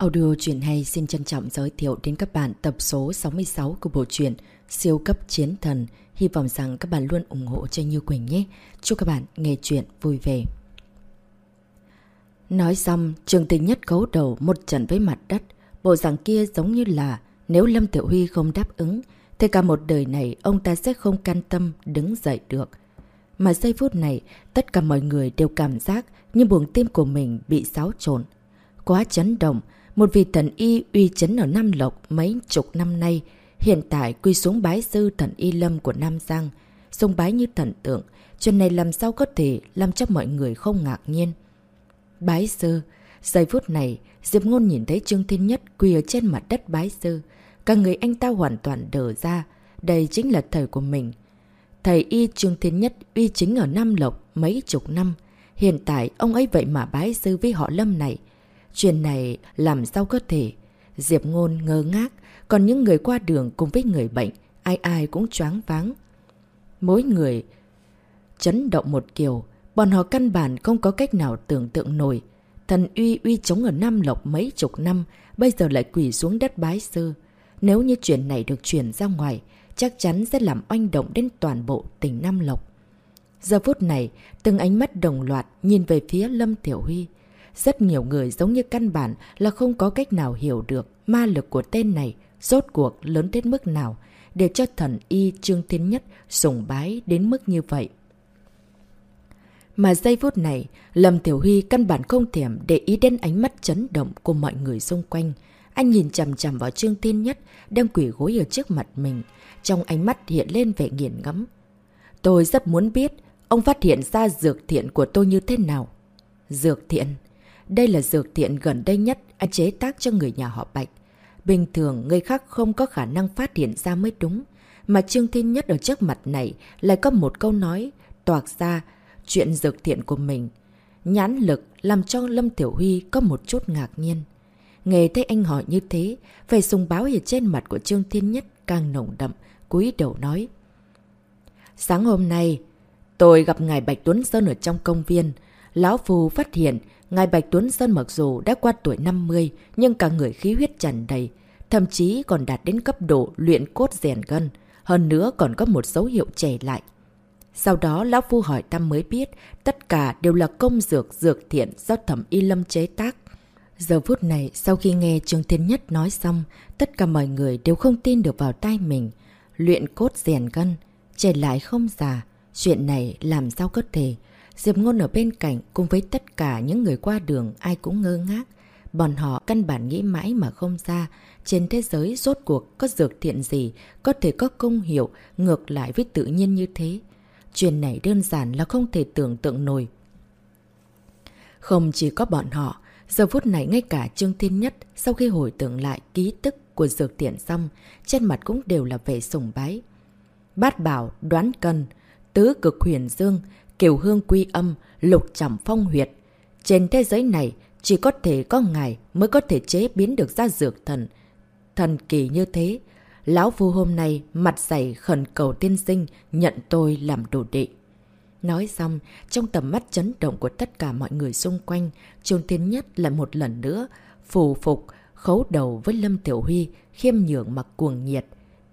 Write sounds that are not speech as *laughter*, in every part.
Audio truyện hay xin trân trọng giới thiệu đến các bạn tập số 66 của bộ truyện Siêu cấp chiến thần. Hy vọng rằng các bạn luôn ủng hộ cho Như Quỳnh nhé. Chúc các bạn nghe chuyện vui vẻ. Nói xong, Trường Tình Nhất cấu đầu một trận với mặt đất. Bộ dạng kia giống như là nếu Lâm Tiểu Huy không đáp ứng, thì cả một đời này ông ta sẽ không can tâm đứng dậy được. Mà giây phút này, tất cả mọi người đều cảm giác như buồng tim của mình bị xáo trộn. Quá chấn động, một vị thần y uy chấn ở Nam Lộc mấy chục năm nay, hiện tại quy xuống bái sư thần y lâm của Nam Giang, sung bái như thần tượng, chuyện này làm sao có thể làm cho mọi người không ngạc nhiên. Bái sư, giây phút này, Diệp Ngôn nhìn thấy Trương Thiên Nhất quỳ ở trên mặt đất bái sư, cả người anh ta hoàn toàn đờ ra, đây chính là thầy của mình. Thầy y Trương Thiên Nhất uy chính ở Nam Lộc mấy chục năm, hiện tại ông ấy vậy mà bái sư với họ Lâm này, Chuyện này làm sao có thể? Diệp Ngôn ngơ ngác, còn những người qua đường cùng với người bệnh, ai ai cũng choáng váng. Mỗi người chấn động một kiểu, bọn họ căn bản không có cách nào tưởng tượng nổi. Thần uy uy chống ở Nam Lộc mấy chục năm, bây giờ lại quỷ xuống đất bái sư. Nếu như chuyện này được chuyển ra ngoài, chắc chắn sẽ làm oanh động đến toàn bộ tỉnh Nam Lộc. Giờ phút này, từng ánh mắt đồng loạt nhìn về phía Lâm Tiểu Huy. Rất nhiều người giống như căn bản là không có cách nào hiểu được ma lực của tên này rốt cuộc lớn đến mức nào để cho thần y Trương Thiên Nhất sùng bái đến mức như vậy. Mà giây phút này, Lâm Tiểu Huy căn bản không thèm để ý đến ánh mắt chấn động của mọi người xung quanh. Anh nhìn chầm chầm vào Trương Thiên Nhất đang quỷ gối ở trước mặt mình. Trong ánh mắt hiện lên vẻ nghiền ngẫm. Tôi rất muốn biết ông phát hiện ra dược thiện của tôi như thế nào. Dược thiện? Đây là dược thiện gần đây nhất anh chế tác cho người nhà họ Bạch. Bình thường người khác không có khả năng phát hiện ra mới đúng. Mà Trương Thiên Nhất ở trước mặt này lại có một câu nói toạc ra chuyện dược thiện của mình. Nhãn lực làm cho Lâm Tiểu Huy có một chút ngạc nhiên. Nghe thấy anh hỏi như thế, vẻ sùng báo ở trên mặt của Trương Thiên Nhất càng nồng đậm, cúi đầu nói. Sáng hôm nay, tôi gặp ngài Bạch Tuấn Sơn ở trong công viên. Lão Phù phát hiện Ngài Bạch Tuấn Sơn mặc dù đã qua tuổi 50, nhưng cả người khí huyết tràn đầy, thậm chí còn đạt đến cấp độ luyện cốt rèn gân, hơn nữa còn có một dấu hiệu trẻ lại. Sau đó, Lão Phu hỏi thăm mới biết, tất cả đều là công dược dược thiện do thẩm y lâm chế tác. Giờ phút này, sau khi nghe Trương Thiên Nhất nói xong, tất cả mọi người đều không tin được vào tai mình. Luyện cốt rèn gân, trẻ lại không già, chuyện này làm sao có thể... Diệp Ngôn ở bên cạnh cùng với tất cả những người qua đường ai cũng ngơ ngác. Bọn họ căn bản nghĩ mãi mà không ra, trên thế giới rốt cuộc có dược thiện gì, có thể có công hiệu ngược lại với tự nhiên như thế. Chuyện này đơn giản là không thể tưởng tượng nổi. Không chỉ có bọn họ, giờ phút này ngay cả Trương Thiên Nhất sau khi hồi tưởng lại ký tức của dược thiện xong, trên mặt cũng đều là vẻ sùng bái. Bát bảo, đoán cân, tứ cực huyền dương, kiều hương quy âm, lục trầm phong huyệt. Trên thế giới này, chỉ có thể có ngài mới có thể chế biến được ra dược thần. Thần kỳ như thế, Lão Phu hôm nay mặt dày khẩn cầu tiên sinh nhận tôi làm đồ đệ. Nói xong, trong tầm mắt chấn động của tất cả mọi người xung quanh, Trôn Thiên Nhất lại một lần nữa, phù phục, khấu đầu với Lâm Tiểu Huy, khiêm nhượng mặc cuồng nhiệt.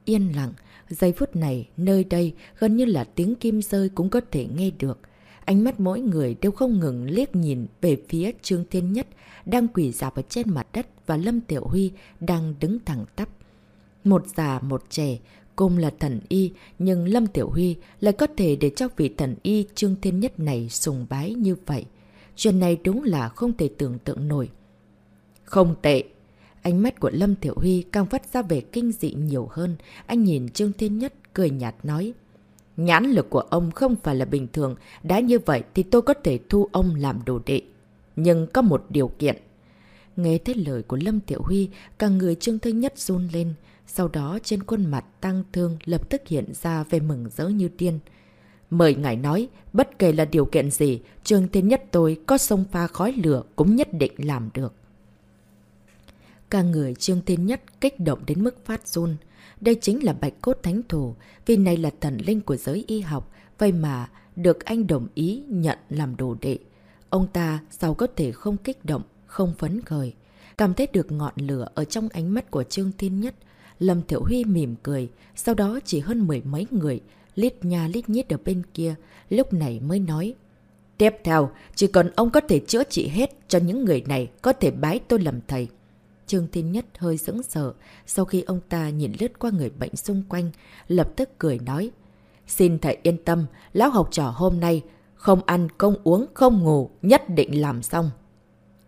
Yên lặng, Giây phút này, nơi đây gần như là tiếng kim rơi cũng có thể nghe được. Ánh mắt mỗi người đều không ngừng liếc nhìn về phía Trương Thiên Nhất đang quỷ dạp ở trên mặt đất và Lâm Tiểu Huy đang đứng thẳng tắp. Một già một trẻ, cùng là thần y, nhưng Lâm Tiểu Huy lại có thể để cho vị thần y Trương Thiên Nhất này sùng bái như vậy. Chuyện này đúng là không thể tưởng tượng nổi. Không tệ, Ánh mắt của Lâm Thiểu Huy càng phát ra về kinh dị nhiều hơn. Anh nhìn Trương Thiên Nhất cười nhạt nói. Nhãn lực của ông không phải là bình thường. Đã như vậy thì tôi có thể thu ông làm đồ đệ. Nhưng có một điều kiện. Nghe thấy lời của Lâm Thiểu Huy, cả người Trương Thiên Nhất run lên. Sau đó trên khuôn mặt tăng thương lập tức hiện ra về mừng rỡ như tiên. Mời ngài nói, bất kể là điều kiện gì, Trương Thiên Nhất tôi có sông pha khói lửa cũng nhất định làm được. Cả người Trương Thiên Nhất kích động đến mức phát run. Đây chính là bạch cốt thánh thủ, vì này là thần linh của giới y học, vậy mà được anh đồng ý nhận làm đồ đệ. Ông ta sao có thể không kích động, không phấn khởi. cảm thấy được ngọn lửa ở trong ánh mắt của Trương Thiên Nhất. Lâm Thiểu Huy mỉm cười, sau đó chỉ hơn mười mấy người, lít nhà lít nhít ở bên kia, lúc này mới nói. Tiếp theo, chỉ cần ông có thể chữa trị hết cho những người này có thể bái tôi làm thầy. Trương Thiên Nhất hơi dững sợ sau khi ông ta nhìn lướt qua người bệnh xung quanh, lập tức cười nói. Xin thầy yên tâm, lão học trò hôm nay không ăn, không uống, không ngủ, nhất định làm xong.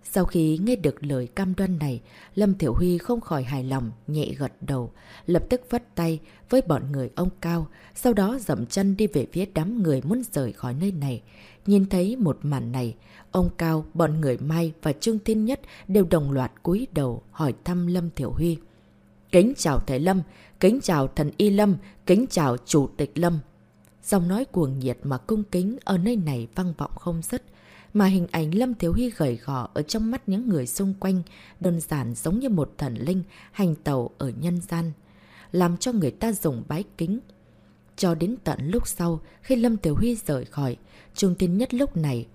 Sau khi nghe được lời cam đoan này, Lâm Thiểu Huy không khỏi hài lòng, nhẹ gật đầu, lập tức vất tay với bọn người ông Cao, sau đó dậm chân đi về phía đám người muốn rời khỏi nơi này. Nhìn thấy một màn này, ông Cao, bọn người Mai và Trương Thiên Nhất đều đồng loạt cúi đầu hỏi thăm Lâm Thiểu Huy. Kính chào Thầy Lâm, kính chào thần Y Lâm, kính chào Chủ tịch Lâm. Dòng nói cuồng nhiệt mà cung kính ở nơi này vang vọng không dứt mà hình ảnh Lâm Thiếu Huy gầy gò ở trong mắt những người xung quanh, đơn giản giống như một thần linh hành tàu ở nhân gian, làm cho người ta dùng bái kính. Cho đến tận lúc sau, khi Lâm Tiểu Huy rời khỏi, Trung Thiên Nhất lúc này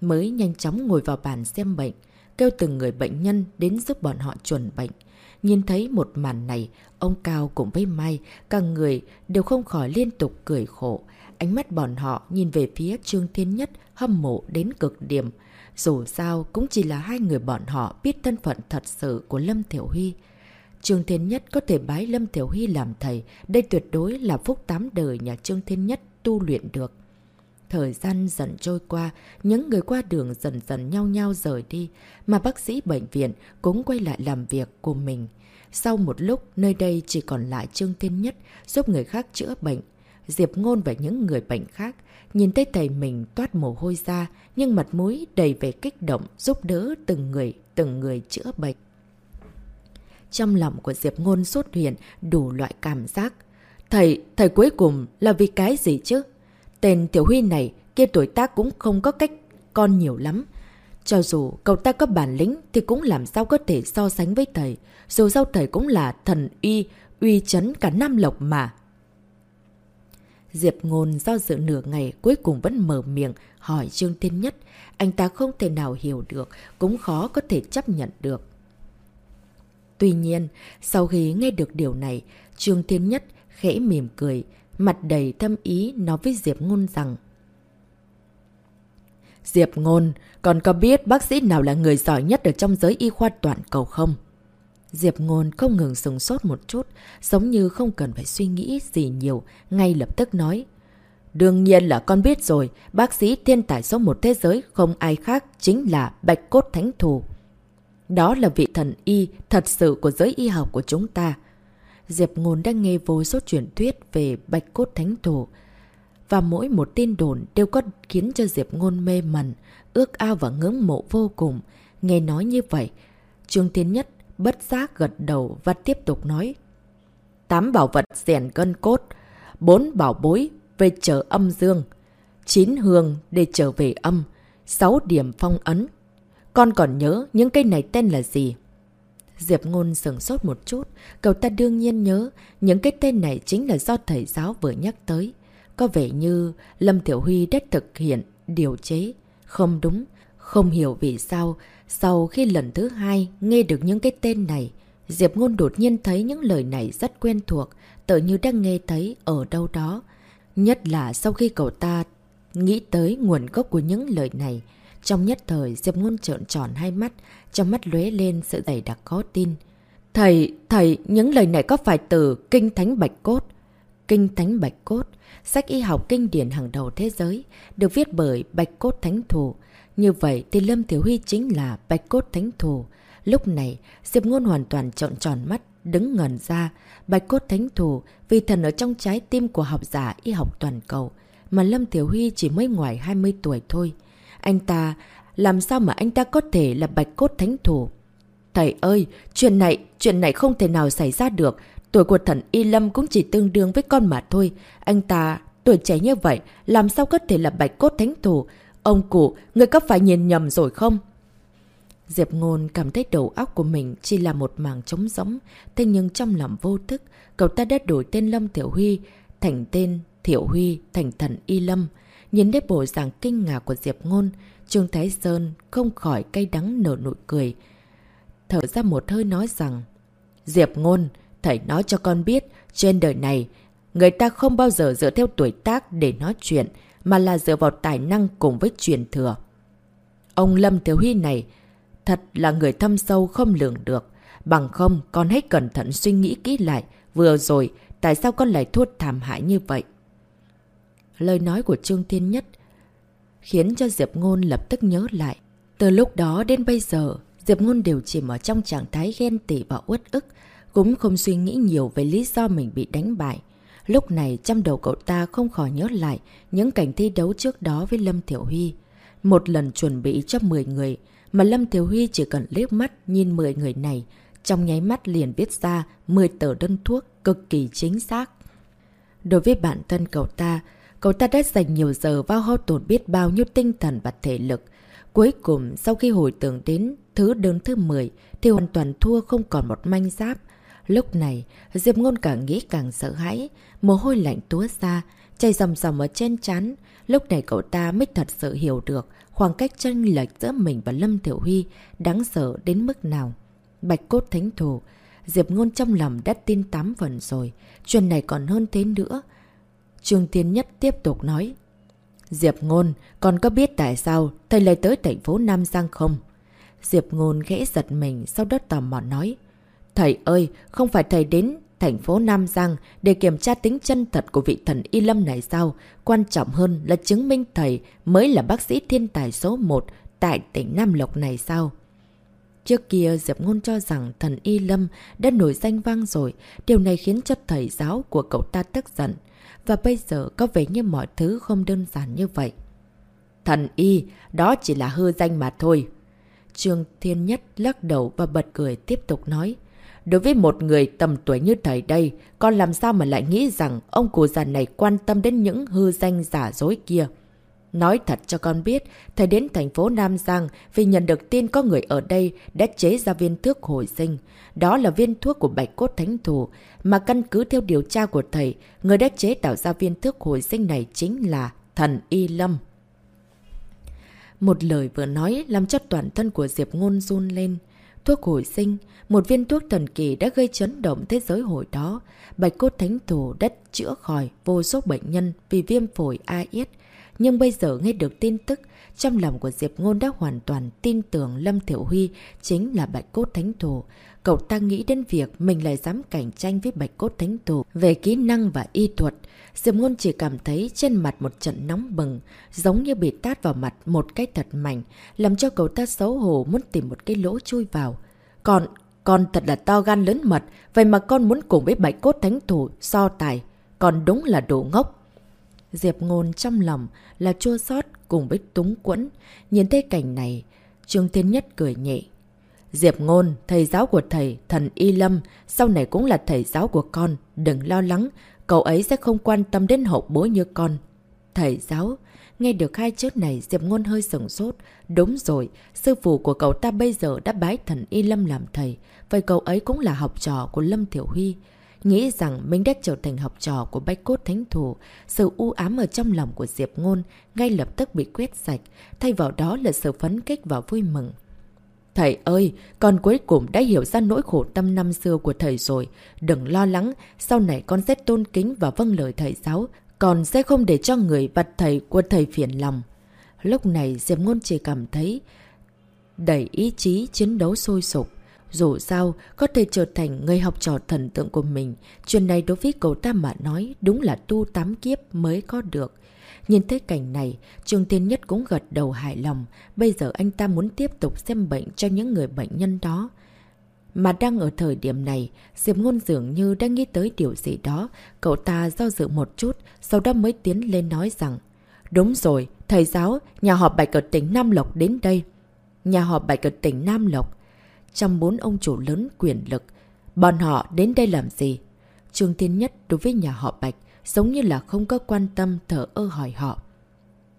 mới nhanh chóng ngồi vào bàn xem bệnh, kêu từng người bệnh nhân đến giúp bọn họ chuẩn bệnh. Nhìn thấy một màn này, ông Cao cùng với Mai, cả người đều không khỏi liên tục cười khổ. Ánh mắt bọn họ nhìn về phía Trương Thiên Nhất hâm mộ đến cực điểm. Dù sao cũng chỉ là hai người bọn họ biết thân phận thật sự của Lâm Thiểu Huy. Trương Thiên Nhất có thể bái Lâm Thiểu Huy làm thầy, đây tuyệt đối là phúc tám đời nhà Trương Thiên Nhất tu luyện được. Thời gian dần trôi qua, những người qua đường dần dần nhau nhau rời đi, mà bác sĩ bệnh viện cũng quay lại làm việc của mình. Sau một lúc, nơi đây chỉ còn lại Trương Thiên Nhất giúp người khác chữa bệnh. Diệp Ngôn và những người bệnh khác Nhìn thấy thầy mình toát mồ hôi ra, nhưng mặt mũi đầy vẻ kích động giúp đỡ từng người, từng người chữa bệnh. Trong lòng của Diệp Ngôn xuất hiện đủ loại cảm giác. Thầy, thầy cuối cùng là vì cái gì chứ? Tên Tiểu Huy này, kia tuổi tác cũng không có cách con nhiều lắm. Cho dù cậu ta có bản lĩnh thì cũng làm sao có thể so sánh với thầy. Dù sao thầy cũng là thần uy, uy chấn cả Nam Lộc mà. Diệp Ngôn do dự nửa ngày cuối cùng vẫn mở miệng hỏi Trương Thiên Nhất. Anh ta không thể nào hiểu được, cũng khó có thể chấp nhận được. Tuy nhiên, sau khi nghe được điều này, Trương Thiên Nhất khẽ mỉm cười, mặt đầy thâm ý nói với Diệp Ngôn rằng Diệp Ngôn, còn có biết bác sĩ nào là người giỏi nhất ở trong giới y khoa toàn cầu không? Diệp Ngôn không ngừng sừng sốt một chút, giống như không cần phải suy nghĩ gì nhiều, ngay lập tức nói. Đương nhiên là con biết rồi, bác sĩ thiên tài số một thế giới không ai khác chính là Bạch Cốt Thánh Thù. Đó là vị thần y thật sự của giới y học của chúng ta. Diệp Ngôn đang nghe vô số truyền thuyết về Bạch Cốt Thánh thổ Và mỗi một tin đồn đều có khiến cho Diệp Ngôn mê mẩn, ước ao và ngưỡng mộ vô cùng. Nghe nói như vậy, Trương Thiên Nhất bất giác gật đầu và tiếp tục nói. Tám bảo vật rèn cân cốt, bốn bảo bối về trở âm dương, chín hương để trở về âm, sáu điểm phong ấn. Con còn nhớ những cây này tên là gì? Diệp Ngôn sừng sốt một chút, cậu ta đương nhiên nhớ những cái tên này chính là do thầy giáo vừa nhắc tới. Có vẻ như Lâm Tiểu Huy đã thực hiện điều chế. Không đúng, không hiểu vì sao sau khi lần thứ hai nghe được những cái tên này, Diệp Ngôn đột nhiên thấy những lời này rất quen thuộc, tự như đang nghe thấy ở đâu đó. Nhất là sau khi cậu ta nghĩ tới nguồn gốc của những lời này. Trong nhất thời, Diệp Ngôn trợn tròn hai mắt, trong mắt lóe lên sự dày đặc khó tin. Thầy, thầy, những lời này có phải từ Kinh Thánh Bạch Cốt? Kinh Thánh Bạch Cốt, sách y học kinh điển hàng đầu thế giới, được viết bởi Bạch Cốt Thánh thủ như vậy thì Lâm Thiếu Huy chính là bạch cốt thánh thủ Lúc này, Diệp Ngôn hoàn toàn trọn tròn mắt, đứng ngẩn ra. Bạch cốt thánh thủ vì thần ở trong trái tim của học giả y học toàn cầu. Mà Lâm Thiếu Huy chỉ mới ngoài 20 tuổi thôi. Anh ta, làm sao mà anh ta có thể là bạch cốt thánh thủ? Thầy ơi, chuyện này, chuyện này không thể nào xảy ra được. Tuổi của thần Y Lâm cũng chỉ tương đương với con mà thôi. Anh ta, tuổi trẻ như vậy, làm sao có thể là bạch cốt thánh thủ Ông cụ, người có phải nhìn nhầm rồi không? Diệp Ngôn cảm thấy đầu óc của mình chỉ là một mảng trống rỗng, thế nhưng trong lòng vô thức, cậu ta đã đổi tên Lâm Thiểu Huy thành tên Thiểu Huy thành thần Y Lâm. Nhìn thấy bộ dạng kinh ngạc của Diệp Ngôn, Trương Thái Sơn không khỏi cay đắng nở nụ cười. thở ra một hơi nói rằng Diệp Ngôn, thầy nói cho con biết, trên đời này, người ta không bao giờ dựa theo tuổi tác để nói chuyện, mà là dựa vào tài năng cùng với truyền thừa. Ông Lâm Thiếu Huy này thật là người thâm sâu không lường được. Bằng không, con hãy cẩn thận suy nghĩ kỹ lại. Vừa rồi, tại sao con lại thua thảm hại như vậy? Lời nói của Trương Thiên Nhất khiến cho Diệp Ngôn lập tức nhớ lại. Từ lúc đó đến bây giờ, Diệp Ngôn đều chìm ở trong trạng thái ghen tị và uất ức, cũng không suy nghĩ nhiều về lý do mình bị đánh bại. Lúc này trong đầu cậu ta không khỏi nhớ lại những cảnh thi đấu trước đó với Lâm Thiểu Huy. Một lần chuẩn bị cho 10 người, mà Lâm Thiểu Huy chỉ cần liếc mắt nhìn 10 người này, trong nháy mắt liền viết ra 10 tờ đơn thuốc cực kỳ chính xác. Đối với bản thân cậu ta, cậu ta đã dành nhiều giờ vào hao tổn biết bao nhiêu tinh thần và thể lực. Cuối cùng, sau khi hồi tưởng đến thứ đơn thứ 10, thì hoàn toàn thua không còn một manh giáp. Lúc này, Diệp Ngôn càng nghĩ càng sợ hãi, mồ hôi lạnh túa ra, chảy dòng dòng ở trên chán. Lúc này cậu ta mới thật sự hiểu được khoảng cách tranh lệch giữa mình và Lâm Thiểu Huy đáng sợ đến mức nào. Bạch cốt thánh thù, Diệp Ngôn trong lòng đã tin tám phần rồi, chuyện này còn hơn thế nữa. Trương Thiên Nhất tiếp tục nói. Diệp Ngôn, còn có biết tại sao thầy lại tới thành phố Nam Giang không? Diệp Ngôn ghẽ giật mình, sau đó tò mò nói. Thầy ơi, không phải thầy đến thành phố Nam Giang để kiểm tra tính chân thật của vị thần Y Lâm này sao? Quan trọng hơn là chứng minh thầy mới là bác sĩ thiên tài số 1 tại tỉnh Nam Lộc này sao? Trước kia Diệp Ngôn cho rằng thần Y Lâm đã nổi danh vang rồi, điều này khiến cho thầy giáo của cậu ta tức giận. Và bây giờ có vẻ như mọi thứ không đơn giản như vậy. Thần Y, đó chỉ là hư danh mà thôi. Trương Thiên Nhất lắc đầu và bật cười tiếp tục nói. Đối với một người tầm tuổi như thầy đây, con làm sao mà lại nghĩ rằng ông cụ già này quan tâm đến những hư danh giả dối kia. Nói thật cho con biết, thầy đến thành phố Nam Giang vì nhận được tin có người ở đây đã chế ra viên thuốc hồi sinh. Đó là viên thuốc của Bạch Cốt Thánh thủ mà căn cứ theo điều tra của thầy, người đã chế tạo ra viên thuốc hồi sinh này chính là thần Y Lâm. Một lời vừa nói làm cho toàn thân của Diệp Ngôn run lên. Thuốc hồi sinh, một viên thuốc thần kỳ đã gây chấn động thế giới hồi đó. Bạch cốt thánh thủ đất chữa khỏi vô số bệnh nhân vì viêm phổi A yết. Nhưng bây giờ nghe được tin tức, trong lòng của Diệp Ngôn đã hoàn toàn tin tưởng Lâm Thiểu Huy chính là bạch cốt thánh thủ. Cậu ta nghĩ đến việc mình lại dám cạnh tranh với bạch cốt thánh thủ về kỹ năng và y thuật. Diệp Ngôn chỉ cảm thấy trên mặt một trận nóng bừng, giống như bị tát vào mặt một cái thật mạnh, làm cho cậu ta xấu hổ muốn tìm một cái lỗ chui vào. Còn, con thật là to gan lớn mật, vậy mà con muốn cùng với bạch cốt thánh thủ so tài. Còn đúng là đồ ngốc. Diệp Ngôn trong lòng là chua xót cùng với túng quẫn. Nhìn thấy cảnh này, Trương Thiên Nhất cười nhẹ. Diệp Ngôn, thầy giáo của thầy, thần Y Lâm, sau này cũng là thầy giáo của con. Đừng lo lắng, cậu ấy sẽ không quan tâm đến hậu bối như con. Thầy giáo, nghe được hai chữ này Diệp Ngôn hơi sừng sốt. Đúng rồi, sư phụ của cậu ta bây giờ đã bái thần Y Lâm làm thầy. Vậy cậu ấy cũng là học trò của Lâm Thiểu Huy. Nghĩ rằng mình đã trở thành học trò của Bách Cốt Thánh Thủ, sự u ám ở trong lòng của Diệp Ngôn ngay lập tức bị quét sạch, thay vào đó là sự phấn kích và vui mừng. Thầy ơi, con cuối cùng đã hiểu ra nỗi khổ tâm năm xưa của thầy rồi. Đừng lo lắng, sau này con sẽ tôn kính và vâng lời thầy giáo. Còn sẽ không để cho người vật thầy của thầy phiền lòng. Lúc này Diệp Ngôn chỉ cảm thấy đầy ý chí chiến đấu sôi sục. Dù sao, có thể trở thành người học trò thần tượng của mình. Chuyện này đối với cậu ta mà nói đúng là tu tám kiếp mới có được. Nhìn thấy cảnh này, Trương Thiên Nhất cũng gật đầu hài lòng. Bây giờ anh ta muốn tiếp tục xem bệnh cho những người bệnh nhân đó. Mà đang ở thời điểm này, Diệp Ngôn dường như đang nghĩ tới điều gì đó. Cậu ta do dự một chút, sau đó mới tiến lên nói rằng Đúng rồi, thầy giáo, nhà họ bạch ở tỉnh Nam Lộc đến đây. Nhà họ bạch ở tỉnh Nam Lộc. Trong bốn ông chủ lớn quyền lực, bọn họ đến đây làm gì? Trương Thiên Nhất đối với nhà họ Bạch giống như là không có quan tâm thở ơ hỏi họ.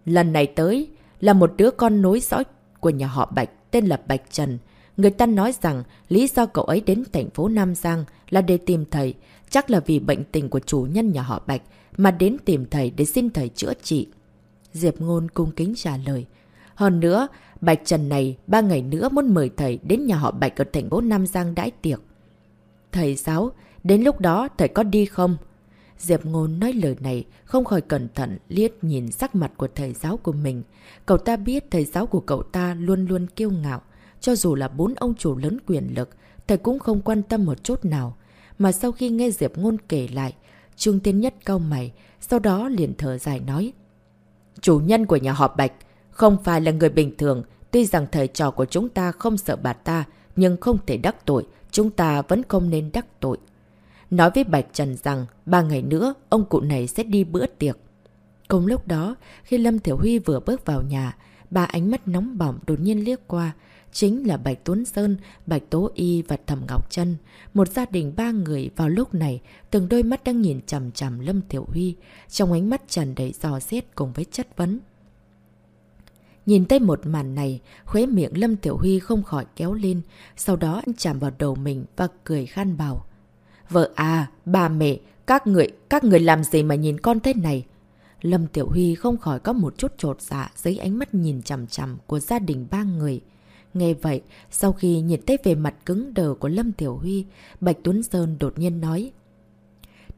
Lần này tới là một đứa con nối dõi của nhà họ Bạch tên là Bạch Trần. Người ta nói rằng lý do cậu ấy đến thành phố Nam Giang là để tìm thầy, chắc là vì bệnh tình của chủ nhân nhà họ Bạch mà đến tìm thầy để xin thầy chữa trị. Diệp Ngôn cung kính trả lời. Hơn nữa, Bạch Trần này ba ngày nữa muốn mời thầy đến nhà họ Bạch ở thành phố Nam Giang đãi tiệc. Thầy giáo, đến lúc đó thầy có đi không? Diệp Ngôn nói lời này không khỏi cẩn thận liếc nhìn sắc mặt của thầy giáo của mình. Cậu ta biết thầy giáo của cậu ta luôn luôn kiêu ngạo. Cho dù là bốn ông chủ lớn quyền lực, thầy cũng không quan tâm một chút nào. Mà sau khi nghe Diệp Ngôn kể lại, Trương Tiên Nhất cao mày, sau đó liền thở dài nói. Chủ nhân của nhà họ Bạch không phải là người bình thường, tuy rằng thầy trò của chúng ta không sợ bà ta, nhưng không thể đắc tội, chúng ta vẫn không nên đắc tội. Nói với Bạch Trần rằng ba ngày nữa ông cụ này sẽ đi bữa tiệc. Cùng lúc đó, khi Lâm Thiểu Huy vừa bước vào nhà, ba ánh mắt nóng bỏng đột nhiên liếc qua. Chính là Bạch Tuấn Sơn, Bạch Tố Y và Thẩm Ngọc Trân. Một gia đình ba người vào lúc này, từng đôi mắt đang nhìn chằm chằm Lâm Thiểu Huy, trong ánh mắt tràn đầy giò xét cùng với chất vấn. Nhìn thấy một màn này, khuế miệng Lâm Tiểu Huy không khỏi kéo lên, sau đó anh chạm vào đầu mình và cười khan bảo. Vợ à, bà mẹ, các người, các người làm gì mà nhìn con thế này? Lâm Tiểu Huy không khỏi có một chút trột dạ dưới ánh mắt nhìn chằm chằm của gia đình ba người. Nghe vậy, sau khi nhìn thấy về mặt cứng đờ của Lâm Tiểu Huy, Bạch Tuấn Sơn đột nhiên nói.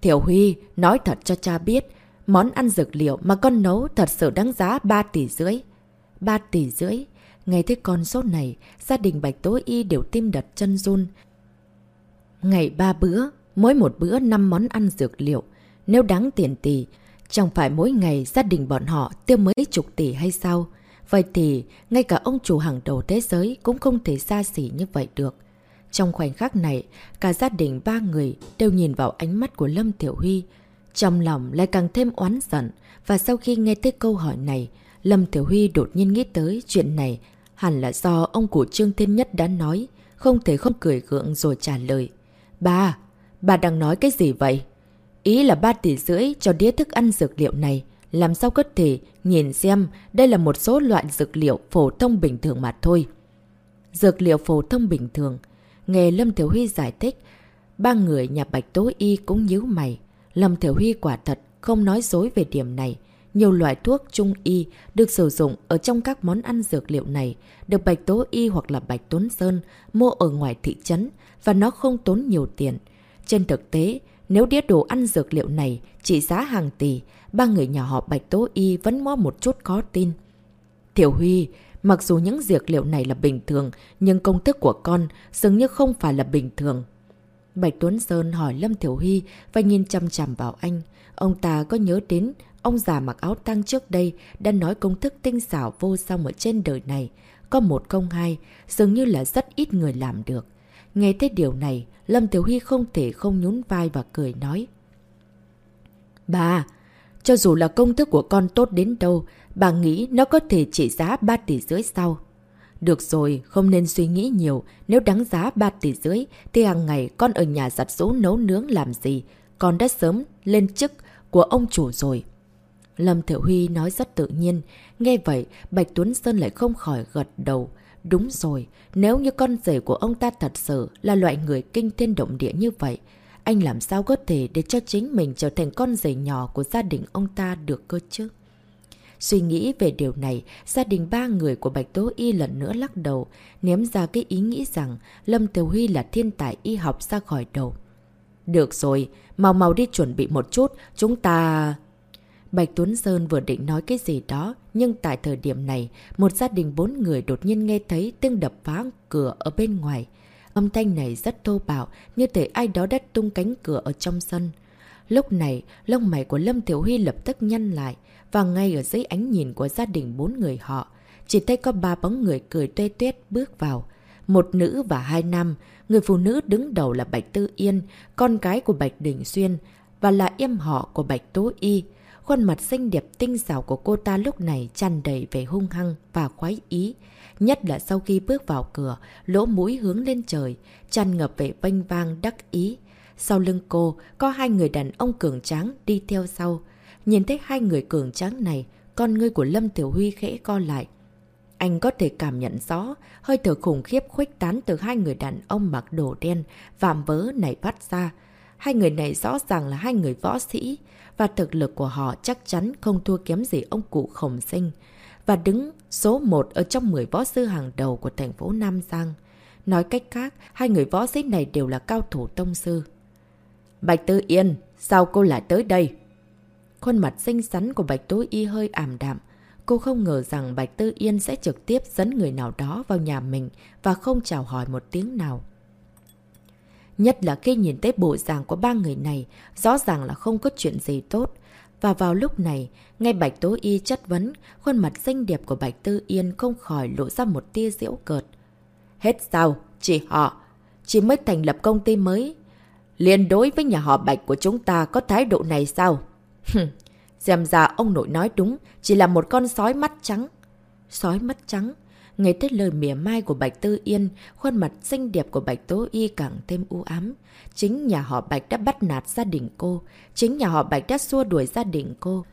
Tiểu Huy, nói thật cho cha biết, món ăn dược liệu mà con nấu thật sự đáng giá 3 tỷ rưỡi. 3 tỷ rưỡi. Ngày thấy con số này, gia đình Bạch Tố Y đều tim đật chân run. Ngày ba bữa, mỗi một bữa 5 món ăn dược liệu. Nếu đáng tiền tỷ, chẳng phải mỗi ngày gia đình bọn họ tiêu mấy chục tỷ hay sao? Vậy thì, ngay cả ông chủ hàng đầu thế giới cũng không thể xa xỉ như vậy được. Trong khoảnh khắc này, cả gia đình ba người đều nhìn vào ánh mắt của Lâm Tiểu Huy. Trong lòng lại càng thêm oán giận, và sau khi nghe tới câu hỏi này, Lâm Tiểu Huy đột nhiên nghĩ tới chuyện này hẳn là do ông cụ Trương Thiên Nhất đã nói, không thể không cười gượng rồi trả lời. Ba, bà đang nói cái gì vậy? Ý là 3 tỷ rưỡi cho đĩa thức ăn dược liệu này. Làm sao có thể nhìn xem đây là một số loại dược liệu phổ thông bình thường mà thôi. Dược liệu phổ thông bình thường. Nghe Lâm Thiểu Huy giải thích, ba người nhà Bạch Tố Y cũng nhíu mày. Lâm Thiểu Huy quả thật không nói dối về điểm này. Nhiều loại thuốc trung y được sử dụng ở trong các món ăn dược liệu này được Bạch Tố Y hoặc là Bạch Tuấn Sơn mua ở ngoài thị trấn và nó không tốn nhiều tiền. Trên thực tế, nếu đĩa đồ ăn dược liệu này trị giá hàng tỷ, ba người nhà họ Bạch Tố Y vẫn mò một chút khó tin. Tiểu Huy, mặc dù những dược liệu này là bình thường, nhưng công thức của con dường như không phải là bình thường. Bạch Tuấn Sơn hỏi Lâm Tiểu Huy và nhìn chăm chằm vào anh. Ông ta có nhớ đến ông già mặc áo tăng trước đây đã nói công thức tinh xảo vô song ở trên đời này. Có một công hai, dường như là rất ít người làm được. Nghe thấy điều này, Lâm Tiểu Huy không thể không nhún vai và cười nói. Bà, cho dù là công thức của con tốt đến đâu, bà nghĩ nó có thể trị giá 3 tỷ rưỡi sau. Được rồi, không nên suy nghĩ nhiều. Nếu đáng giá 3 tỷ rưỡi, thì hàng ngày con ở nhà giặt rũ nấu nướng làm gì? Con đã sớm lên chức của ông chủ rồi. Lâm Thiểu Huy nói rất tự nhiên. Nghe vậy, Bạch Tuấn Sơn lại không khỏi gật đầu. Đúng rồi, nếu như con rể của ông ta thật sự là loại người kinh thiên động địa như vậy, anh làm sao có thể để cho chính mình trở thành con rể nhỏ của gia đình ông ta được cơ chứ? Suy nghĩ về điều này, gia đình ba người của Bạch Tố Y lần nữa lắc đầu, ném ra cái ý nghĩ rằng Lâm Tiểu Huy là thiên tài y học ra khỏi đầu. Được rồi, mau mau đi chuẩn bị một chút, chúng ta... Bạch Tuấn Sơn vừa định nói cái gì đó, nhưng tại thời điểm này, một gia đình bốn người đột nhiên nghe thấy tiếng đập phá cửa ở bên ngoài. Âm thanh này rất thô bạo, như thể ai đó đã tung cánh cửa ở trong sân. Lúc này, lông mày của Lâm Thiểu Huy lập tức nhăn lại, và ngay ở dưới ánh nhìn của gia đình bốn người họ, chỉ thấy có ba bóng người cười tuê tuyết bước vào. Một nữ và hai nam, người phụ nữ đứng đầu là Bạch Tư Yên, con gái của Bạch Đình Xuyên, và là em họ của Bạch Tố Y. Khuôn mặt xinh đẹp tinh xảo của cô ta lúc này tràn đầy vẻ hung hăng và khoái ý. Nhất là sau khi bước vào cửa, lỗ mũi hướng lên trời, tràn ngập vẻ vênh vang đắc ý. Sau lưng cô, có hai người đàn ông cường tráng đi theo sau. Nhìn thấy hai người cường tráng này, con ngươi của Lâm Tiểu Huy khẽ co lại. Anh có thể cảm nhận rõ hơi thở khủng khiếp khuếch tán từ hai người đàn ông mặc đồ đen, vạm vỡ nảy phát ra. Hai người này rõ ràng là hai người võ sĩ, và thực lực của họ chắc chắn không thua kém gì ông cụ khổng sinh. và đứng số 1 ở trong 10 võ sư hàng đầu của thành phố Nam Giang. Nói cách khác, hai người võ sĩ này đều là cao thủ tông sư. Bạch Tư Yên, sao cô lại tới đây? Khuôn mặt xinh xắn của Bạch Tố Y hơi ảm đạm. Cô không ngờ rằng Bạch Tư Yên sẽ trực tiếp dẫn người nào đó vào nhà mình và không chào hỏi một tiếng nào. Nhất là khi nhìn thấy bộ dạng của ba người này, rõ ràng là không có chuyện gì tốt. Và vào lúc này, ngay Bạch Tố Y chất vấn, khuôn mặt xinh đẹp của Bạch Tư Yên không khỏi lộ ra một tia diễu cợt. Hết sao? Chỉ họ. Chỉ mới thành lập công ty mới. Liên đối với nhà họ Bạch của chúng ta có thái độ này sao? *laughs* Xem ra ông nội nói đúng, chỉ là một con sói mắt trắng. Sói mắt trắng? Nghe tới lời mỉa mai của Bạch Tư Yên, khuôn mặt xinh đẹp của Bạch Tố Y càng thêm u ám. Chính nhà họ Bạch đã bắt nạt gia đình cô, chính nhà họ Bạch đã xua đuổi gia đình cô.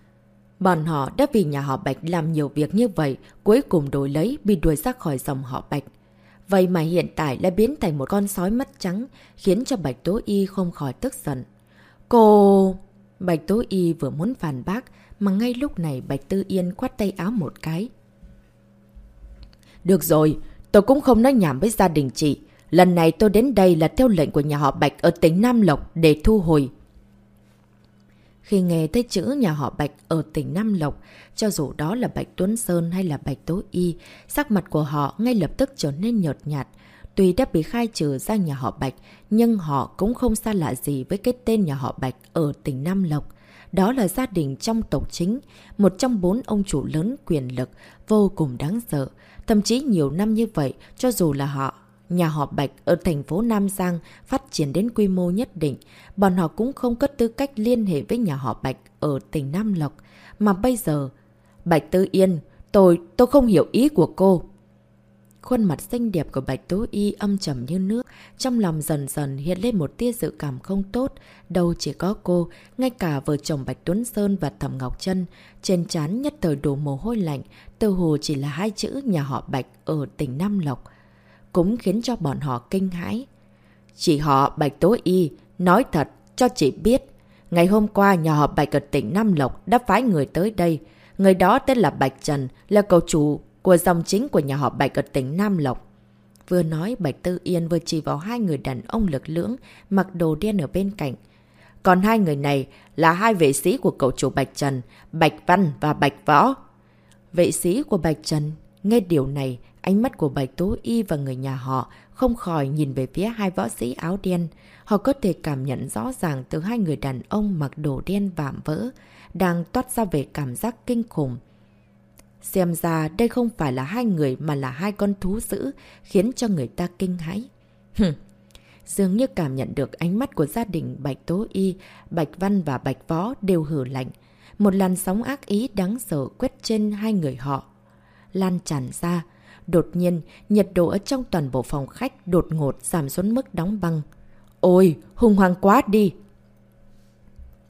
Bọn họ đã vì nhà họ Bạch làm nhiều việc như vậy, cuối cùng đổi lấy bị đuổi ra khỏi dòng họ Bạch. Vậy mà hiện tại lại biến thành một con sói mắt trắng, khiến cho Bạch Tố Y không khỏi tức giận. Cô... Bạch Tố Y vừa muốn phản bác, mà ngay lúc này Bạch Tư Yên quát tay áo một cái. Được rồi, tôi cũng không nói nhảm với gia đình chị. Lần này tôi đến đây là theo lệnh của nhà họ Bạch ở tỉnh Nam Lộc để thu hồi. Khi nghe thấy chữ nhà họ Bạch ở tỉnh Nam Lộc, cho dù đó là Bạch Tuấn Sơn hay là Bạch Tố Y, sắc mặt của họ ngay lập tức trở nên nhợt nhạt. Tuy đã bị khai trừ ra nhà họ Bạch, nhưng họ cũng không xa lạ gì với cái tên nhà họ Bạch ở tỉnh Nam Lộc. Đó là gia đình trong tộc chính, một trong bốn ông chủ lớn quyền lực, vô cùng đáng sợ. Thậm chí nhiều năm như vậy, cho dù là họ, nhà họ Bạch ở thành phố Nam Giang phát triển đến quy mô nhất định, bọn họ cũng không có tư cách liên hệ với nhà họ Bạch ở tỉnh Nam Lộc. Mà bây giờ, Bạch Tư Yên, tôi, tôi không hiểu ý của cô. Khuôn mặt xinh đẹp của Bạch Tố Y âm trầm như nước, trong lòng dần dần hiện lên một tia dự cảm không tốt, đâu chỉ có cô, ngay cả vợ chồng Bạch Tuấn Sơn và Thẩm Ngọc Trân, trên trán nhất thời đổ mồ hôi lạnh, từ hồ chỉ là hai chữ nhà họ Bạch ở tỉnh Nam Lộc, cũng khiến cho bọn họ kinh hãi. Chị họ Bạch Tố Y, nói thật, cho chị biết, ngày hôm qua nhà họ Bạch ở tỉnh Nam Lộc đã phái người tới đây, người đó tên là Bạch Trần, là cầu chủ của dòng chính của nhà họ Bạch ở tỉnh Nam Lộc. Vừa nói Bạch Tư Yên vừa chỉ vào hai người đàn ông lực lưỡng mặc đồ đen ở bên cạnh. Còn hai người này là hai vệ sĩ của cậu chủ Bạch Trần, Bạch Văn và Bạch Võ. Vệ sĩ của Bạch Trần, nghe điều này, ánh mắt của Bạch Tố Y và người nhà họ không khỏi nhìn về phía hai võ sĩ áo đen. Họ có thể cảm nhận rõ ràng từ hai người đàn ông mặc đồ đen vạm vỡ, đang toát ra về cảm giác kinh khủng. Xem ra đây không phải là hai người mà là hai con thú dữ, khiến cho người ta kinh hãi. *laughs* Dường như cảm nhận được ánh mắt của gia đình Bạch Tố Y, Bạch Văn và Bạch Võ đều hử lạnh. Một làn sóng ác ý đáng sợ quét trên hai người họ. Lan tràn ra. Đột nhiên, nhiệt độ ở trong toàn bộ phòng khách đột ngột giảm xuống mức đóng băng. Ôi, hùng hoàng quá đi!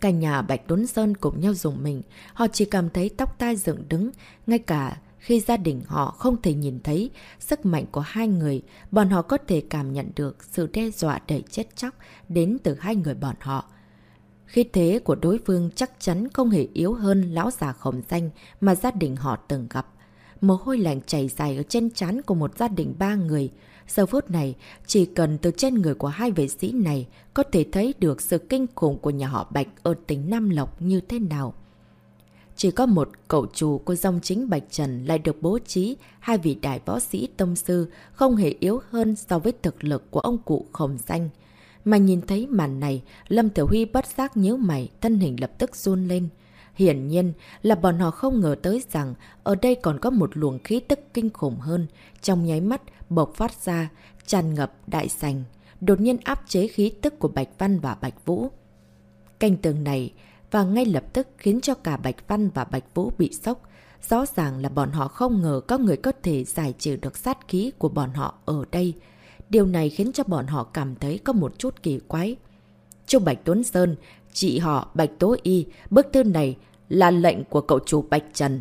Cả nhà Bạch Tuấn Sơn cùng nhau dùng mình, họ chỉ cảm thấy tóc tai dựng đứng, ngay cả khi gia đình họ không thể nhìn thấy sức mạnh của hai người, bọn họ có thể cảm nhận được sự đe dọa đầy chết chóc đến từ hai người bọn họ. Khi thế của đối phương chắc chắn không hề yếu hơn lão già khổng danh mà gia đình họ từng gặp. Mồ hôi lạnh chảy dài ở trên trán của một gia đình ba người, Giờ phút này, chỉ cần từ trên người của hai vệ sĩ này có thể thấy được sự kinh khủng của nhà họ Bạch ở tỉnh Nam Lộc như thế nào. Chỉ có một cậu chủ của dòng chính Bạch Trần lại được bố trí hai vị đại võ sĩ tâm sư không hề yếu hơn so với thực lực của ông cụ khổng danh. Mà nhìn thấy màn này, Lâm Tiểu Huy bất giác nhíu mày, thân hình lập tức run lên. Hiển nhiên là bọn họ không ngờ tới rằng ở đây còn có một luồng khí tức kinh khủng hơn. Trong nháy mắt, bộc phát ra, tràn ngập đại sành, đột nhiên áp chế khí tức của Bạch Văn và Bạch Vũ. Canh tường này và ngay lập tức khiến cho cả Bạch Văn và Bạch Vũ bị sốc. Rõ ràng là bọn họ không ngờ có người có thể giải trừ được sát khí của bọn họ ở đây. Điều này khiến cho bọn họ cảm thấy có một chút kỳ quái. Chú Bạch Tuấn Sơn, chị họ Bạch Tố Y, bức thư này là lệnh của cậu chủ Bạch Trần.